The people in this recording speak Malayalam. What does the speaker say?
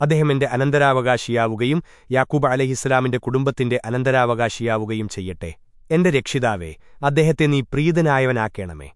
അദ്ദേഹം എന്റെ അനന്തരാവകാശിയാവുകയും യാക്കൂബ് അലഹിസ്ലാമിന്റെ കുടുംബത്തിന്റെ അനന്തരാവകാശിയാവുകയും ചെയ്യട്ടെ. എന്റെ രക്ഷിതാവേ അദ്ദേഹത്തെ നീ പ്രീതനായവനാക്കേണമേ.